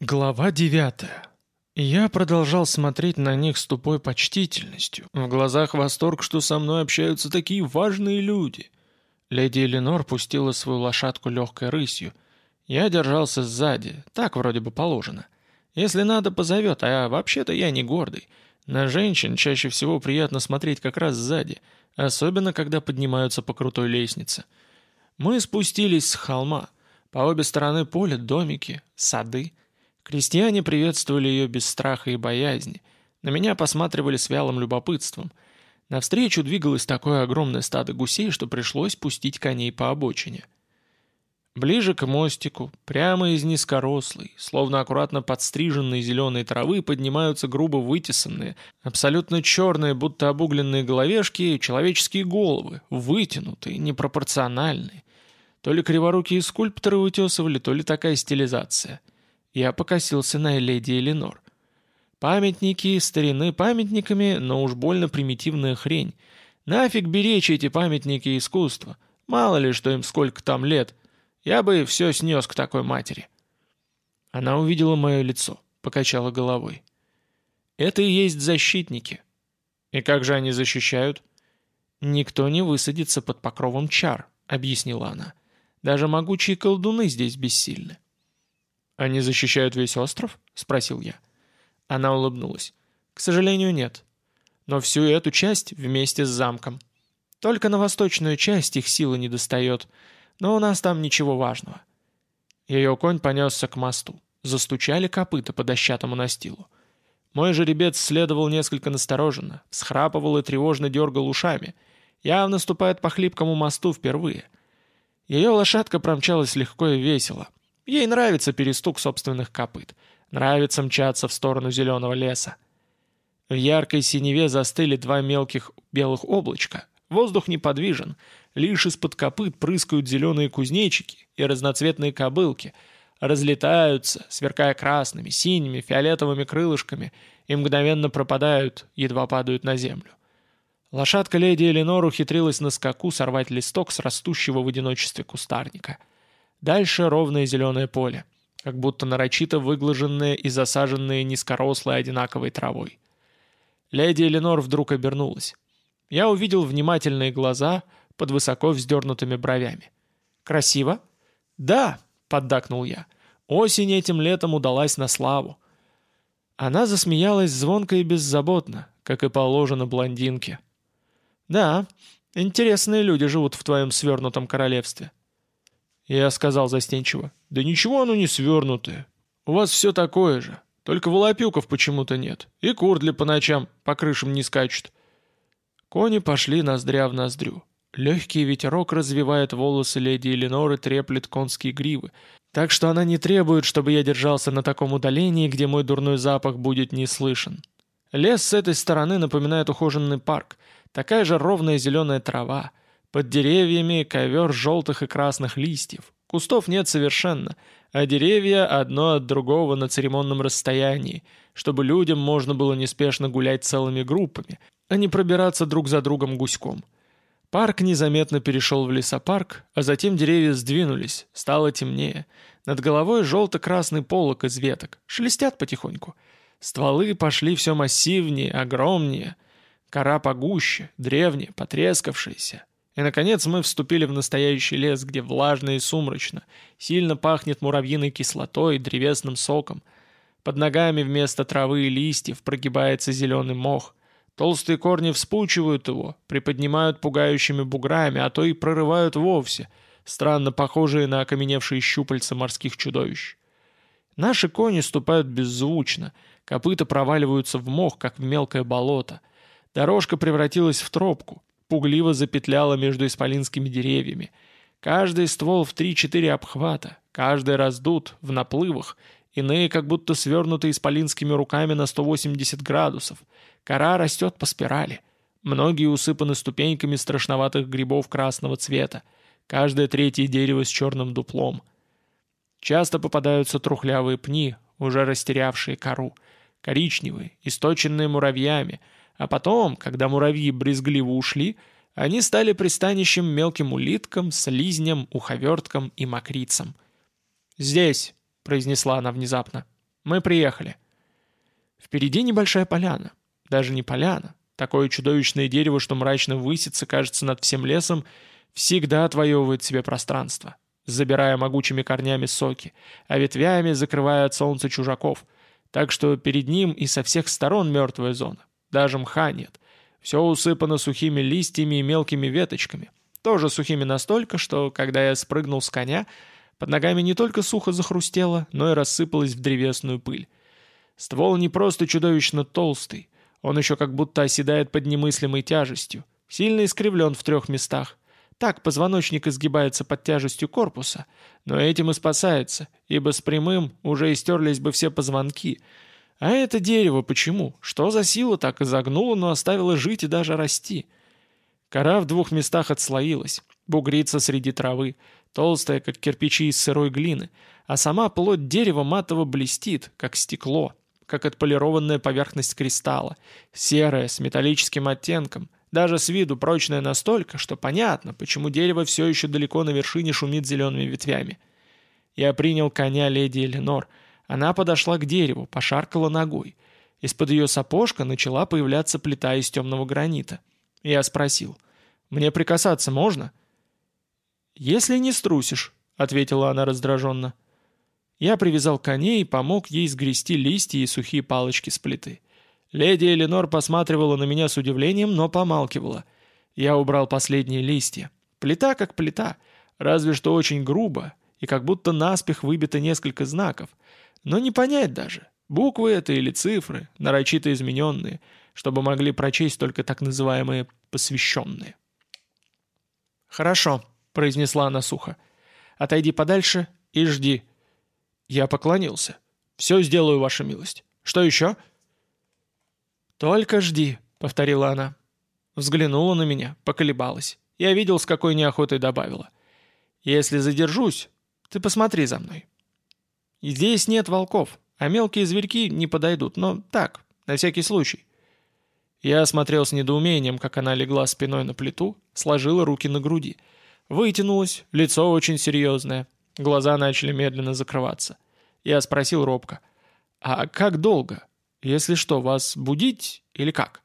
Глава девятая. Я продолжал смотреть на них с тупой почтительностью. В глазах восторг, что со мной общаются такие важные люди. Леди Эленор пустила свою лошадку легкой рысью. Я держался сзади, так вроде бы положено. Если надо, позовет, а вообще-то я не гордый. На женщин чаще всего приятно смотреть как раз сзади, особенно когда поднимаются по крутой лестнице. Мы спустились с холма. По обе стороны поля домики, сады — Крестьяне приветствовали ее без страха и боязни. На меня посматривали с вялым любопытством. Навстречу двигалось такое огромное стадо гусей, что пришлось пустить коней по обочине. Ближе к мостику, прямо из низкорослой, словно аккуратно подстриженной зеленой травы, поднимаются грубо вытесанные, абсолютно черные, будто обугленные головешки, человеческие головы, вытянутые, непропорциональные. То ли криворукие скульпторы вытесывали, то ли такая стилизация. Я покосился на леди Эленор. Памятники старины памятниками, но уж больно примитивная хрень. Нафиг беречь эти памятники искусства. Мало ли, что им сколько там лет. Я бы все снес к такой матери. Она увидела мое лицо, покачала головой. Это и есть защитники. И как же они защищают? Никто не высадится под покровом чар, объяснила она. Даже могучие колдуны здесь бессильны. «Они защищают весь остров?» — спросил я. Она улыбнулась. «К сожалению, нет. Но всю эту часть вместе с замком. Только на восточную часть их силы не достает, но у нас там ничего важного». Ее конь понесся к мосту. Застучали копыта по дощатому настилу. Мой жеребец следовал несколько настороженно, схрапывал и тревожно дергал ушами. Явно ступает по хлипкому мосту впервые. Ее лошадка промчалась легко и весело — Ей нравится перестук собственных копыт. Нравится мчаться в сторону зеленого леса. В яркой синеве застыли два мелких белых облачка. Воздух неподвижен. Лишь из-под копыт прыскают зеленые кузнечики и разноцветные кобылки. Разлетаются, сверкая красными, синими, фиолетовыми крылышками, и мгновенно пропадают, едва падают на землю. Лошадка леди Эленор ухитрилась на скаку сорвать листок с растущего в одиночестве кустарника — Дальше ровное зеленое поле, как будто нарочито выглаженное и засаженное низкорослой одинаковой травой. Леди Эленор вдруг обернулась. Я увидел внимательные глаза под высоко вздернутыми бровями. «Красиво?» «Да», — поддакнул я. «Осень этим летом удалась на славу». Она засмеялась звонко и беззаботно, как и положено блондинке. «Да, интересные люди живут в твоем свернутом королевстве. Я сказал застенчиво. «Да ничего оно не свернутое. У вас все такое же. Только волопюков почему-то нет. И курдли по ночам по крышам не скачут». Кони пошли ноздря в ноздрю. Легкий ветерок развивает волосы леди Эленоры, треплет конские гривы. Так что она не требует, чтобы я держался на таком удалении, где мой дурной запах будет не слышен. Лес с этой стороны напоминает ухоженный парк. Такая же ровная зеленая трава. Под деревьями ковер желтых и красных листьев. Кустов нет совершенно, а деревья одно от другого на церемонном расстоянии, чтобы людям можно было неспешно гулять целыми группами, а не пробираться друг за другом гуськом. Парк незаметно перешел в лесопарк, а затем деревья сдвинулись, стало темнее. Над головой желто-красный полок из веток, шелестят потихоньку. Стволы пошли все массивнее, огромнее. Кора погуще, древняя, потрескавшаяся. И, наконец, мы вступили в настоящий лес, где влажно и сумрачно, сильно пахнет муравьиной кислотой и древесным соком. Под ногами вместо травы и листьев прогибается зеленый мох. Толстые корни вспучивают его, приподнимают пугающими буграми, а то и прорывают вовсе, странно похожие на окаменевшие щупальца морских чудовищ. Наши кони ступают беззвучно, копыта проваливаются в мох, как в мелкое болото. Дорожка превратилась в тропку, пугливо запетляла между исполинскими деревьями. Каждый ствол в три-четыре обхвата, каждый раздут, в наплывах, иные как будто свернуты исполинскими руками на 180 градусов. Кора растет по спирали. Многие усыпаны ступеньками страшноватых грибов красного цвета. Каждое третье дерево с черным дуплом. Часто попадаются трухлявые пни, уже растерявшие кору. Коричневые, источенные муравьями — а потом, когда муравьи брезгливо ушли, они стали пристанищем мелким улиткам, слизням, уховерткам и мокрицам. «Здесь», — произнесла она внезапно. Мы приехали. Впереди небольшая поляна. Даже не поляна. Такое чудовищное дерево, что мрачно высится, кажется, над всем лесом, всегда отвоевывает себе пространство, забирая могучими корнями соки, а ветвями закрывая от солнца чужаков. Так что перед ним и со всех сторон мертвая зона. Даже мха нет. Все усыпано сухими листьями и мелкими веточками. Тоже сухими настолько, что, когда я спрыгнул с коня, под ногами не только сухо захрустело, но и рассыпалось в древесную пыль. Ствол не просто чудовищно толстый, он еще как будто оседает под немыслимой тяжестью, сильно искривлен в трех местах. Так позвоночник изгибается под тяжестью корпуса, но этим и спасается, ибо с прямым уже истерлись бы все позвонки. А это дерево почему? Что за сила так изогнула, но оставила жить и даже расти? Кора в двух местах отслоилась, бугрится среди травы, толстая, как кирпичи из сырой глины, а сама плоть дерева матово блестит, как стекло, как отполированная поверхность кристалла, серая, с металлическим оттенком, даже с виду прочная настолько, что понятно, почему дерево все еще далеко на вершине шумит зелеными ветвями. Я принял коня леди Эленор. Она подошла к дереву, пошаркала ногой. Из-под ее сапожка начала появляться плита из темного гранита. Я спросил, «Мне прикасаться можно?» «Если не струсишь», — ответила она раздраженно. Я привязал коней и помог ей сгрести листья и сухие палочки с плиты. Леди Эленор посматривала на меня с удивлением, но помалкивала. Я убрал последние листья. Плита как плита, разве что очень грубо, и как будто наспех выбито несколько знаков. Но не понять даже, буквы это или цифры, нарочито измененные, чтобы могли прочесть только так называемые «посвященные». «Хорошо», — произнесла она сухо. «Отойди подальше и жди». Я поклонился. «Все сделаю, ваша милость. Что еще?» «Только жди», — повторила она. Взглянула на меня, поколебалась. Я видел, с какой неохотой добавила. «Если задержусь, ты посмотри за мной». «Здесь нет волков, а мелкие зверьки не подойдут, но так, на всякий случай». Я осмотрел с недоумением, как она легла спиной на плиту, сложила руки на груди — Вытянулась, лицо очень серьезное. Глаза начали медленно закрываться. Я спросил робко. «А как долго? Если что, вас будить или как?»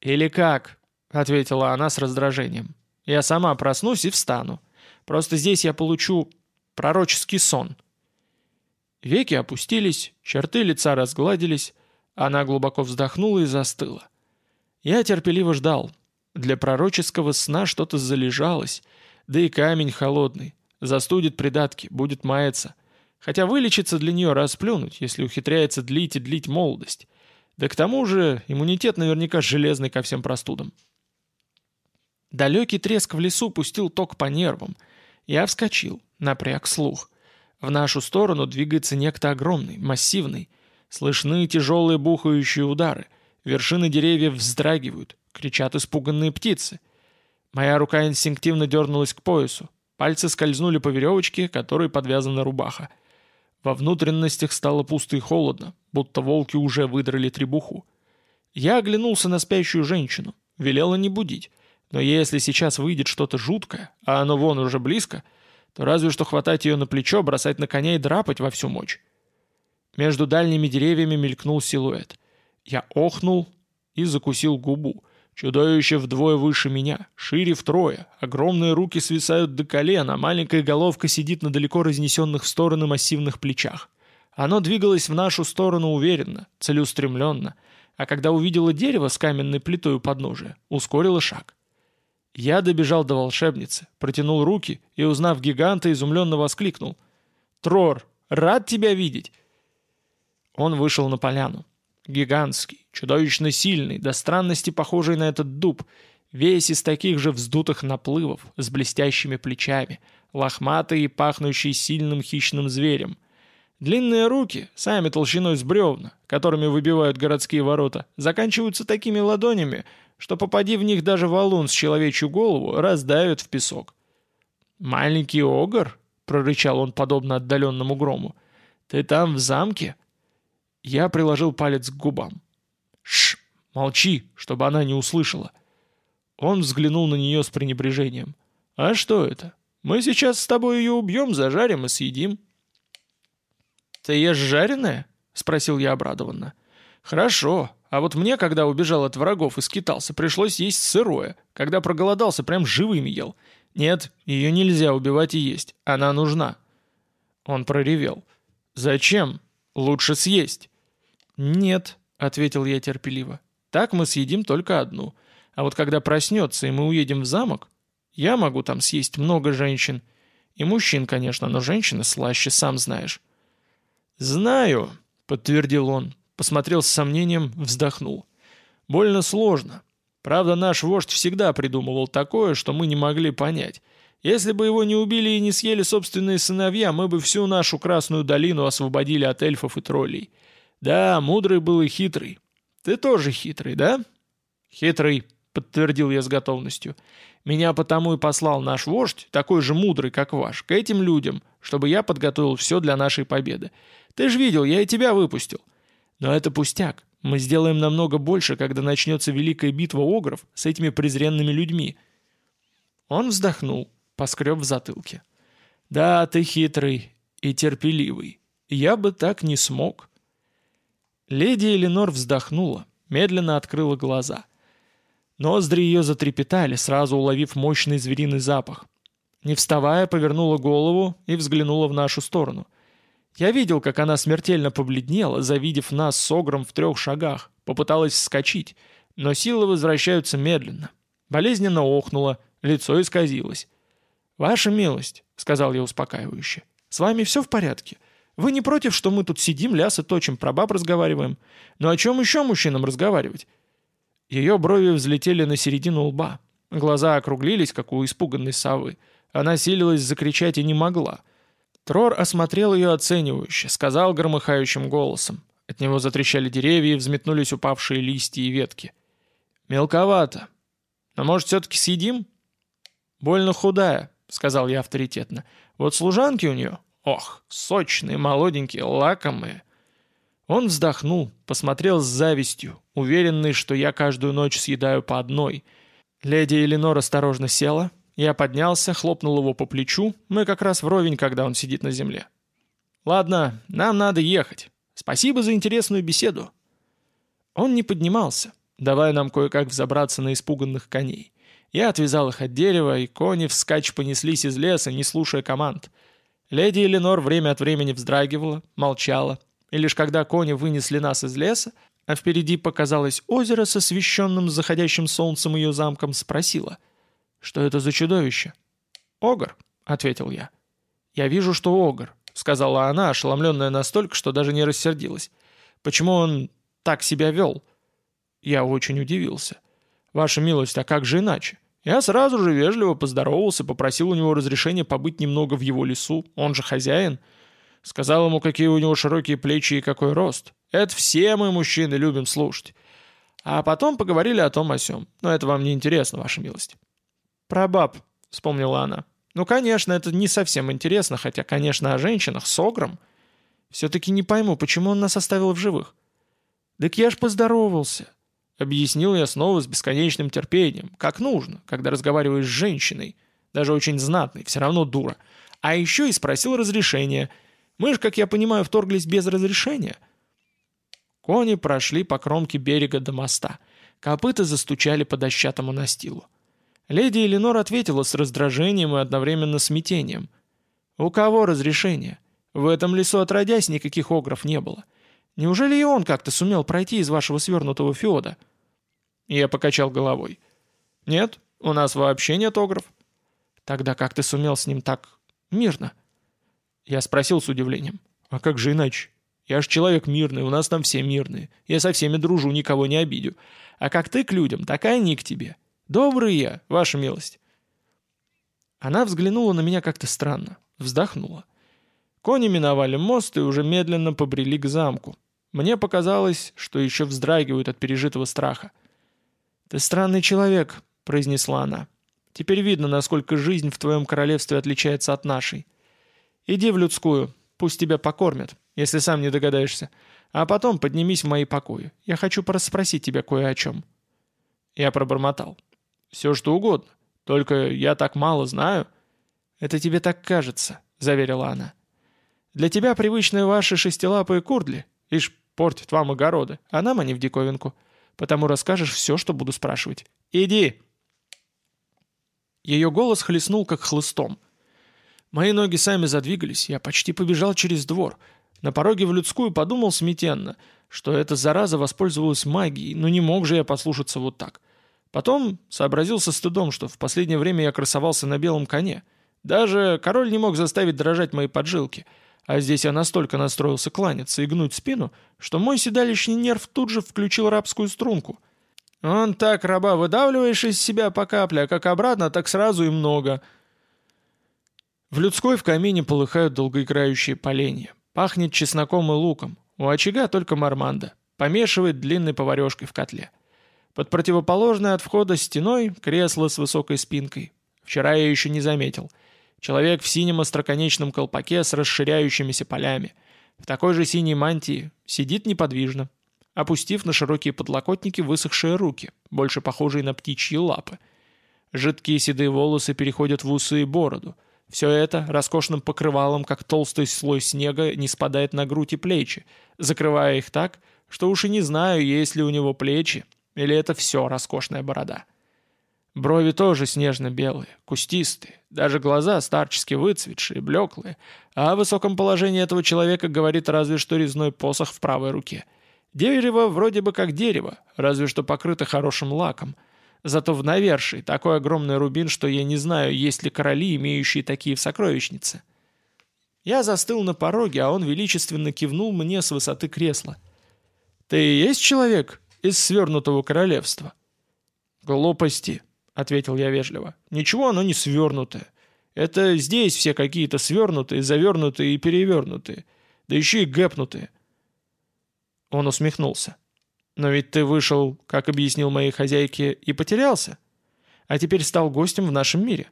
«Или как?» — ответила она с раздражением. «Я сама проснусь и встану. Просто здесь я получу пророческий сон». Веки опустились, черты лица разгладились, она глубоко вздохнула и застыла. Я терпеливо ждал. Для пророческого сна что-то залежалось — да и камень холодный. Застудит придатки, будет маяться. Хотя вылечиться для нее расплюнуть, если ухитряется длить и длить молодость. Да к тому же иммунитет наверняка железный ко всем простудам. Далекий треск в лесу пустил ток по нервам. Я вскочил, напряг слух. В нашу сторону двигается некто огромный, массивный. Слышны тяжелые бухающие удары. Вершины деревьев вздрагивают, кричат испуганные птицы — Моя рука инстинктивно дернулась к поясу. Пальцы скользнули по веревочке, которой подвязана рубаха. Во внутренностях стало пусто и холодно, будто волки уже выдрали требуху. Я оглянулся на спящую женщину, велела не будить. Но если сейчас выйдет что-то жуткое, а оно вон уже близко, то разве что хватать ее на плечо, бросать на коня и драпать во всю мощь. Между дальними деревьями мелькнул силуэт. Я охнул и закусил губу — Чудовище вдвое выше меня, шире втрое, огромные руки свисают до колен, а маленькая головка сидит на далеко разнесенных в стороны массивных плечах. Оно двигалось в нашу сторону уверенно, целеустремленно, а когда увидело дерево с каменной плитой у подножия, ускорило шаг. Я добежал до волшебницы, протянул руки и, узнав гиганта, изумленно воскликнул. «Трор, рад тебя видеть!» Он вышел на поляну. Гигантский, чудовищно сильный, до странности похожий на этот дуб, весь из таких же вздутых наплывов, с блестящими плечами, лохматый и пахнущий сильным хищным зверем. Длинные руки, сами толщиной с бревна, которыми выбивают городские ворота, заканчиваются такими ладонями, что попади в них даже валун с человечью голову, раздавят в песок. «Маленький огр?» — прорычал он подобно отдаленному грому. «Ты там в замке?» Я приложил палец к губам. «Шш! Молчи, чтобы она не услышала!» Он взглянул на нее с пренебрежением. «А что это? Мы сейчас с тобой ее убьем, зажарим и съедим». «Ты ешь жареное?» спросил я обрадованно. «Хорошо. А вот мне, когда убежал от врагов и скитался, пришлось есть сырое. Когда проголодался, прям живым ел. Нет, ее нельзя убивать и есть. Она нужна». Он проревел. «Зачем? Лучше съесть». «Нет», — ответил я терпеливо. «Так мы съедим только одну. А вот когда проснется, и мы уедем в замок, я могу там съесть много женщин. И мужчин, конечно, но женщины слаще, сам знаешь». «Знаю», — подтвердил он, посмотрел с сомнением, вздохнул. «Больно сложно. Правда, наш вождь всегда придумывал такое, что мы не могли понять. Если бы его не убили и не съели собственные сыновья, мы бы всю нашу Красную долину освободили от эльфов и троллей. Да, мудрый был и хитрый. Ты тоже хитрый, да?» «Хитрый», — подтвердил я с готовностью. «Меня потому и послал наш вождь, такой же мудрый, как ваш, к этим людям, чтобы я подготовил все для нашей победы. Ты же видел, я и тебя выпустил. Но это пустяк. Мы сделаем намного больше, когда начнется великая битва огров с этими презренными людьми». Он вздохнул, поскреб в затылке. «Да, ты хитрый и терпеливый. Я бы так не смог». Леди Эленор вздохнула, медленно открыла глаза. Ноздри ее затрепетали, сразу уловив мощный звериный запах. Не вставая, повернула голову и взглянула в нашу сторону. Я видел, как она смертельно побледнела, завидев нас с Огром в трех шагах, попыталась вскочить, но силы возвращаются медленно. Болезненно охнула, лицо исказилось. «Ваша милость», — сказал я успокаивающе, — «с вами все в порядке? Вы не против, что мы тут сидим, лясы точим, про баб разговариваем? Но о чем еще мужчинам разговаривать?» Ее брови взлетели на середину лба. Глаза округлились, как у испуганной совы. Она силилась закричать и не могла — Трор осмотрел ее оценивающе, сказал громыхающим голосом. От него затрещали деревья и взметнулись упавшие листья и ветки. «Мелковато. Но, может, все-таки съедим?» «Больно худая», — сказал я авторитетно. «Вот служанки у нее, ох, сочные, молоденькие, лакомые». Он вздохнул, посмотрел с завистью, уверенный, что я каждую ночь съедаю по одной. Леди Эленор осторожно села, я поднялся, хлопнул его по плечу, мы как раз вровень, когда он сидит на земле. «Ладно, нам надо ехать. Спасибо за интересную беседу». Он не поднимался, давая нам кое-как взобраться на испуганных коней. Я отвязал их от дерева, и кони вскачь понеслись из леса, не слушая команд. Леди Эленор время от времени вздрагивала, молчала, и лишь когда кони вынесли нас из леса, а впереди показалось озеро с освещенным заходящим солнцем ее замком, спросила — «Что это за чудовище?» «Огр», — ответил я. «Я вижу, что огр», — сказала она, ошеломленная настолько, что даже не рассердилась. «Почему он так себя вел?» Я очень удивился. «Ваша милость, а как же иначе?» Я сразу же вежливо поздоровался, попросил у него разрешения побыть немного в его лесу, он же хозяин. Сказал ему, какие у него широкие плечи и какой рост. Это все мы, мужчины, любим слушать. А потом поговорили о том о сём. Но это вам не интересно, ваша милость. «Про баб», — вспомнила она. «Ну, конечно, это не совсем интересно, хотя, конечно, о женщинах с огром. Все-таки не пойму, почему он нас оставил в живых». «Так я ж поздоровался», — объяснил я снова с бесконечным терпением, как нужно, когда разговариваешь с женщиной, даже очень знатной, все равно дура. А еще и спросил разрешения. Мы же, как я понимаю, вторглись без разрешения. Кони прошли по кромке берега до моста. Копыта застучали по дощатому настилу. Леди Эленор ответила с раздражением и одновременно смятением. «У кого разрешение? В этом лесу отродясь никаких огров не было. Неужели и он как-то сумел пройти из вашего свернутого феода?» Я покачал головой. «Нет, у нас вообще нет огров». «Тогда как ты сумел с ним так мирно?» Я спросил с удивлением. «А как же иначе? Я ж человек мирный, у нас там все мирные. Я со всеми дружу, никого не обидю. А как ты к людям, такая не к тебе. Добрый я, ваша милость». Она взглянула на меня как-то странно, вздохнула. Кони миновали мост и уже медленно побрели к замку. Мне показалось, что еще вздрагивают от пережитого страха. «Ты странный человек», — произнесла она. «Теперь видно, насколько жизнь в твоем королевстве отличается от нашей. Иди в людскую, пусть тебя покормят, если сам не догадаешься, а потом поднимись в мои покои. Я хочу порасспросить тебя кое о чем». Я пробормотал. Все что угодно. Только я так мало знаю». «Это тебе так кажется», — заверила она. «Для тебя привычные ваши шестилапые курдли. Ишь, портит вам огороды, а нам они в диковинку. Потому расскажешь все, что буду спрашивать. Иди!» Ее голос хлестнул, как хлыстом. Мои ноги сами задвигались, я почти побежал через двор. На пороге в людскую подумал смятенно, что эта зараза воспользовалась магией, но не мог же я послушаться вот так. Потом сообразил со стыдом, что в последнее время я красовался на белом коне. Даже король не мог заставить дрожать мои поджилки — а здесь я настолько настроился кланяться и гнуть спину, что мой седалищный нерв тут же включил рабскую струнку. Он так, раба, выдавливаешь из себя по капле, а как обратно, так сразу и много. В людской в камине полыхают долгоиграющие поленья. Пахнет чесноком и луком. У очага только марманда. Помешивает длинной поварешкой в котле. Под противоположной от входа стеной кресло с высокой спинкой. Вчера я еще не заметил — Человек в синем остроконечном колпаке с расширяющимися полями. В такой же синей мантии. Сидит неподвижно. Опустив на широкие подлокотники высохшие руки, больше похожие на птичьи лапы. Жидкие седые волосы переходят в усы и бороду. Все это роскошным покрывалом, как толстый слой снега, не спадает на грудь и плечи, закрывая их так, что уж и не знаю, есть ли у него плечи, или это все роскошная борода. Брови тоже снежно-белые, кустистые, даже глаза старчески выцветшие, блеклые, а о высоком положении этого человека говорит разве что резной посох в правой руке. Дерево вроде бы как дерево, разве что покрыто хорошим лаком. Зато в навершии такой огромный рубин, что я не знаю, есть ли короли, имеющие такие в сокровищнице. Я застыл на пороге, а он величественно кивнул мне с высоты кресла. «Ты и есть человек из свернутого королевства?» «Глупости», — ответил я вежливо. «Ничего оно не свернутое. Это здесь все какие-то свернутые, завернутые и перевернутые. Да еще и гэпнутые». Он усмехнулся. «Но ведь ты вышел, как объяснил моей хозяйке, и потерялся. А теперь стал гостем в нашем мире».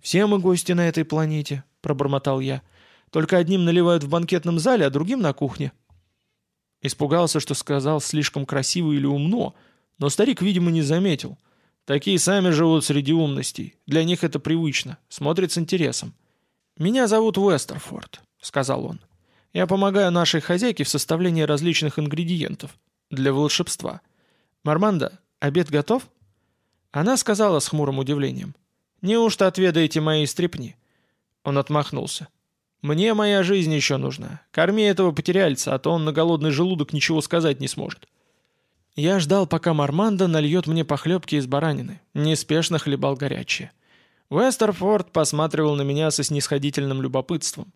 «Все мы гости на этой планете», — пробормотал я. «Только одним наливают в банкетном зале, а другим на кухне». Испугался, что сказал слишком красиво или умно, но старик, видимо, не заметил — Такие сами живут среди умностей. Для них это привычно, смотрят с интересом. «Меня зовут Уэстерфорд», — сказал он. «Я помогаю нашей хозяйке в составлении различных ингредиентов для волшебства. Марманда, обед готов?» Она сказала с хмурым удивлением. «Неужто отведаете мои стрепни?» Он отмахнулся. «Мне моя жизнь еще нужна. Корми этого потеряльца, а то он на голодный желудок ничего сказать не сможет». Я ждал, пока Марманда нальет мне похлебки из баранины. Неспешно хлебал горячее. Вестерфорд посматривал на меня со снисходительным любопытством.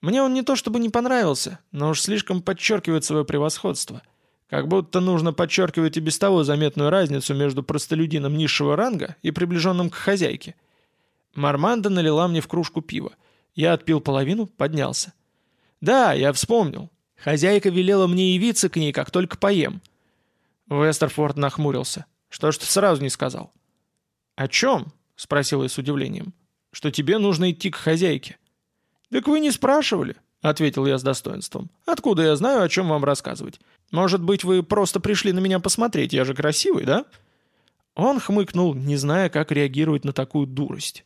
Мне он не то чтобы не понравился, но уж слишком подчеркивает свое превосходство. Как будто нужно подчеркивать и без того заметную разницу между простолюдином низшего ранга и приближенным к хозяйке. Марманда налила мне в кружку пива. Я отпил половину, поднялся. «Да, я вспомнил. Хозяйка велела мне явиться к ней, как только поем». Вестерфорд нахмурился. «Что ж ты сразу не сказал?» «О чем?» — спросил я с удивлением. «Что тебе нужно идти к хозяйке». «Так вы не спрашивали», — ответил я с достоинством. «Откуда я знаю, о чем вам рассказывать? Может быть, вы просто пришли на меня посмотреть, я же красивый, да?» Он хмыкнул, не зная, как реагировать на такую дурость.